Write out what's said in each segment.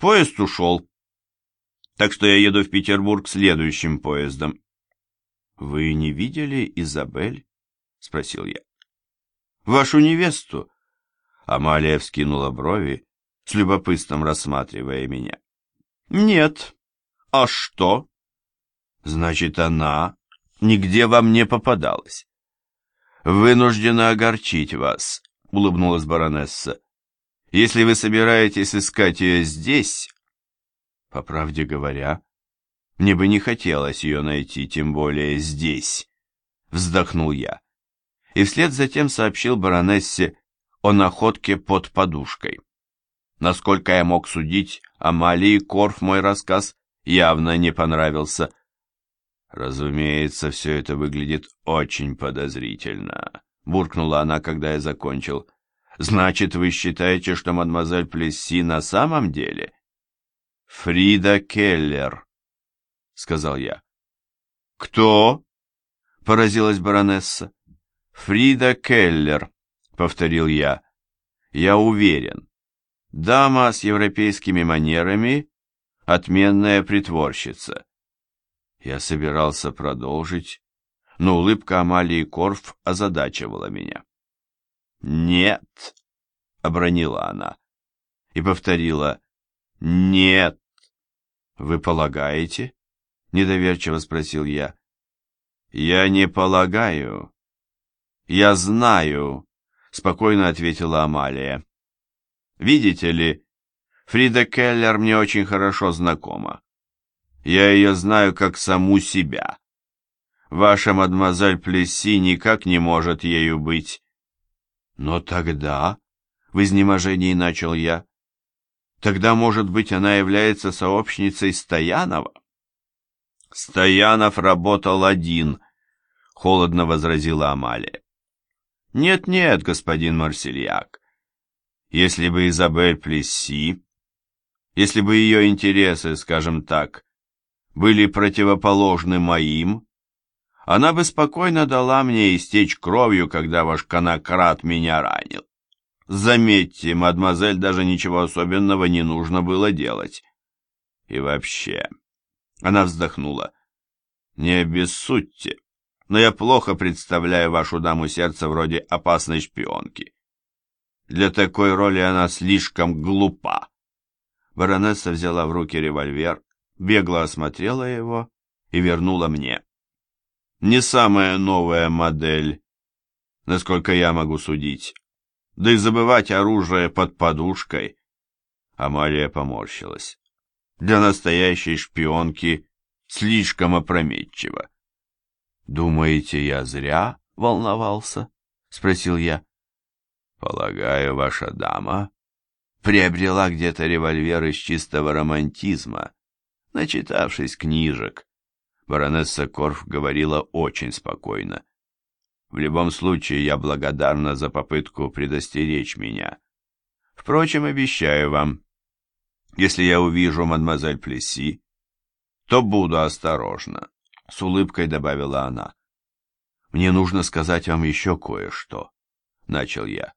Поезд ушел. Так что я еду в Петербург следующим поездом. Вы не видели Изабель? Спросил я. Вашу невесту? Амалия вскинула брови, с любопытством рассматривая меня. Нет. А что? Значит, она нигде вам не попадалась. Вынуждена огорчить вас, улыбнулась баронесса. Если вы собираетесь искать ее здесь... По правде говоря, мне бы не хотелось ее найти, тем более здесь, вздохнул я. И вслед затем сообщил баронессе о находке под подушкой. Насколько я мог судить, Амалии Корф мой рассказ явно не понравился. Разумеется, все это выглядит очень подозрительно, буркнула она, когда я закончил. Значит, вы считаете, что мадемуазель Плесси на самом деле? Фрида Келлер, сказал я. Кто? Поразилась баронесса. Фрида Келлер, повторил я. Я уверен. Дама с европейскими манерами, отменная притворщица. Я собирался продолжить, но улыбка Амалии Корф озадачивала меня. «Нет», — обронила она и повторила «нет». «Вы полагаете?» — недоверчиво спросил я. «Я не полагаю. Я знаю», — спокойно ответила Амалия. «Видите ли, Фрида Келлер мне очень хорошо знакома. Я ее знаю как саму себя. Ваша мадемуазель Плесси никак не может ею быть. Но тогда, в изнеможении начал я, тогда, может быть, она является сообщницей Стоянова? Стоянов работал один, холодно возразила Амалия. Нет-нет, господин Марсельяк, если бы Изабель Плесси, если бы ее интересы, скажем так, были противоположны моим, она бы спокойно дала мне истечь кровью, когда ваш конократ меня ранил. Заметьте, мадемуазель, даже ничего особенного не нужно было делать. И вообще, она вздохнула, не обессудьте, но я плохо представляю вашу даму сердца вроде опасной шпионки. Для такой роли она слишком глупа. Баронесса взяла в руки револьвер, бегло осмотрела его и вернула мне не самая новая модель, насколько я могу судить. Да и забывать оружие под подушкой. Амалия поморщилась. Для настоящей шпионки слишком опрометчиво. «Думаете, я зря волновался?» — спросил я. «Полагаю, ваша дама приобрела где-то револьвер из чистого романтизма, начитавшись книжек, Баронесса Корф говорила очень спокойно. В любом случае, я благодарна за попытку предостеречь меня. Впрочем, обещаю вам, если я увижу мадемуазель Плесси, то буду осторожна, — с улыбкой добавила она. Мне нужно сказать вам еще кое-что, — начал я.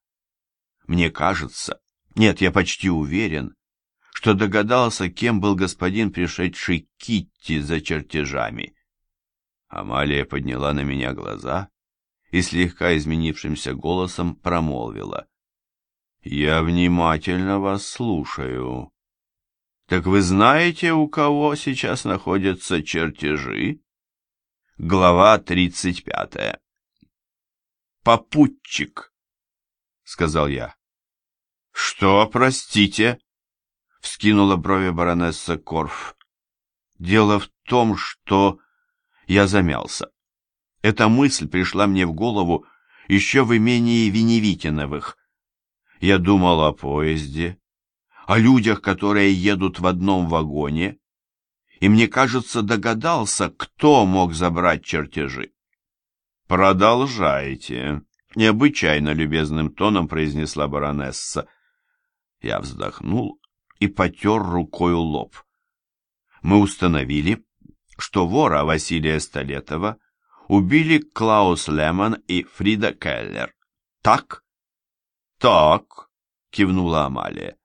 Мне кажется, нет, я почти уверен, что догадался, кем был господин, пришедший Китти за чертежами. Амалия подняла на меня глаза и слегка изменившимся голосом промолвила. «Я внимательно вас слушаю. Так вы знаете, у кого сейчас находятся чертежи?» Глава тридцать пятая. «Попутчик», — сказал я. «Что, простите?» Вскинула брови баронесса Корф. Дело в том, что я замялся. Эта мысль пришла мне в голову еще в имении Веневитиновых. Я думал о поезде, о людях, которые едут в одном вагоне, и мне кажется, догадался, кто мог забрать чертежи. «Продолжайте», — необычайно любезным тоном произнесла баронесса. Я вздохнул и потер рукою лоб. Мы установили, что вора Василия Столетова убили Клаус Лемон и Фрида Келлер. Так? Так, кивнула Амалия.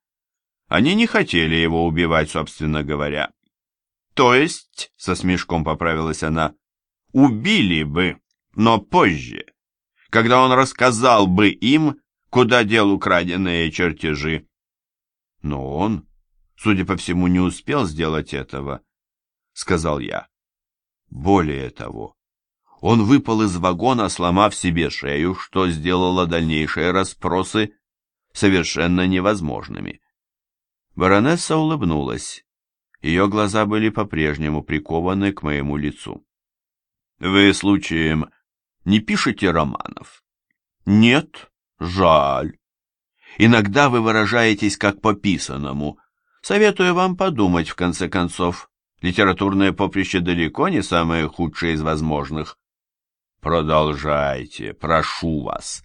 Они не хотели его убивать, собственно говоря. То есть, со смешком поправилась она, убили бы, но позже, когда он рассказал бы им, куда дел украденные чертежи. Но он, судя по всему, не успел сделать этого, сказал я. Более того, он выпал из вагона, сломав себе шею, что сделало дальнейшие расспросы совершенно невозможными. Баронесса улыбнулась. Ее глаза были по-прежнему прикованы к моему лицу. «Вы, случаем, не пишете романов?» «Нет, жаль. Иногда вы выражаетесь как по писанному. Советую вам подумать, в конце концов. Литературное поприще далеко не самое худшее из возможных. Продолжайте, прошу вас.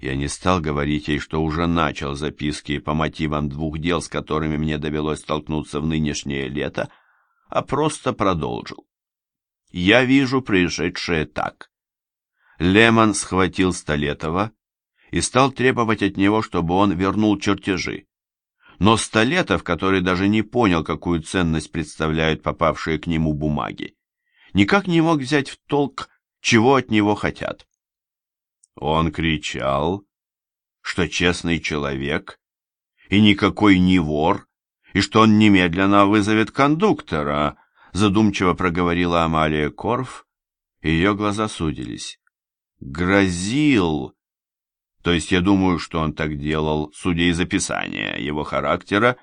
Я не стал говорить ей, что уже начал записки по мотивам двух дел, с которыми мне довелось столкнуться в нынешнее лето, а просто продолжил. Я вижу происшедшее так. Лемон схватил Столетова и стал требовать от него, чтобы он вернул чертежи. Но Столетов, который даже не понял, какую ценность представляют попавшие к нему бумаги, никак не мог взять в толк, чего от него хотят. Он кричал, что честный человек и никакой не вор, и что он немедленно вызовет кондуктора, задумчиво проговорила Амалия Корф, и ее глаза судились. Грозил, то есть я думаю, что он так делал, судя из описания его характера,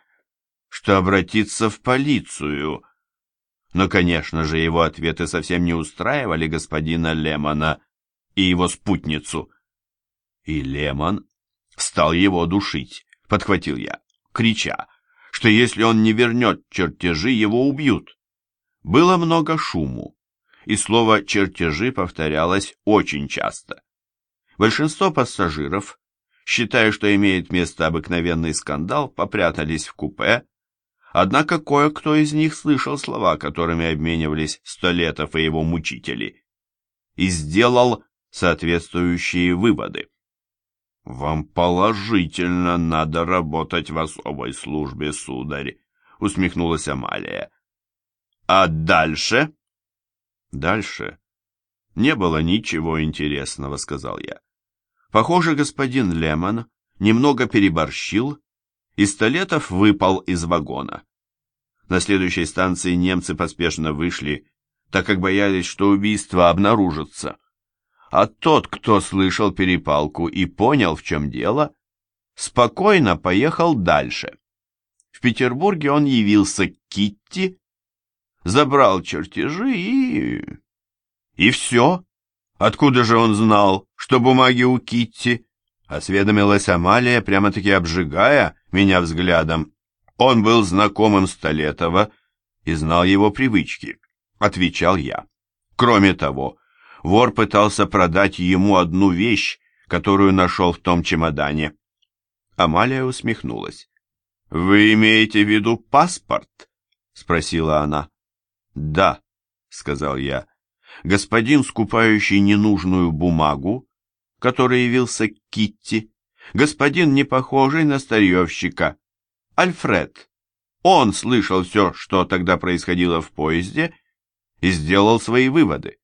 что обратиться в полицию. Но, конечно же, его ответы совсем не устраивали господина Лемона, и его спутницу. И Лемон стал его душить, подхватил я, крича, что если он не вернет чертежи, его убьют. Было много шуму, и слово «чертежи» повторялось очень часто. Большинство пассажиров, считая, что имеет место обыкновенный скандал, попрятались в купе, однако кое-кто из них слышал слова, которыми обменивались Столетов и его мучители, и сделал соответствующие выводы. «Вам положительно надо работать в особой службе, сударь», — усмехнулась Амалия. «А дальше?» «Дальше?» «Не было ничего интересного», — сказал я. «Похоже, господин Лемон немного переборщил, и Столетов выпал из вагона. На следующей станции немцы поспешно вышли, так как боялись, что убийство обнаружится а тот, кто слышал перепалку и понял, в чем дело, спокойно поехал дальше. В Петербурге он явился к Китти, забрал чертежи и... И все. Откуда же он знал, что бумаги у Китти? Осведомилась Амалия, прямо-таки обжигая меня взглядом. Он был знакомым Столетова и знал его привычки, отвечал я. Кроме того, Вор пытался продать ему одну вещь, которую нашел в том чемодане. Амалия усмехнулась. «Вы имеете в виду паспорт?» — спросила она. «Да», — сказал я. «Господин, скупающий ненужную бумагу, который явился Китти, господин, не похожий на старьевщика, Альфред. Он слышал все, что тогда происходило в поезде, и сделал свои выводы.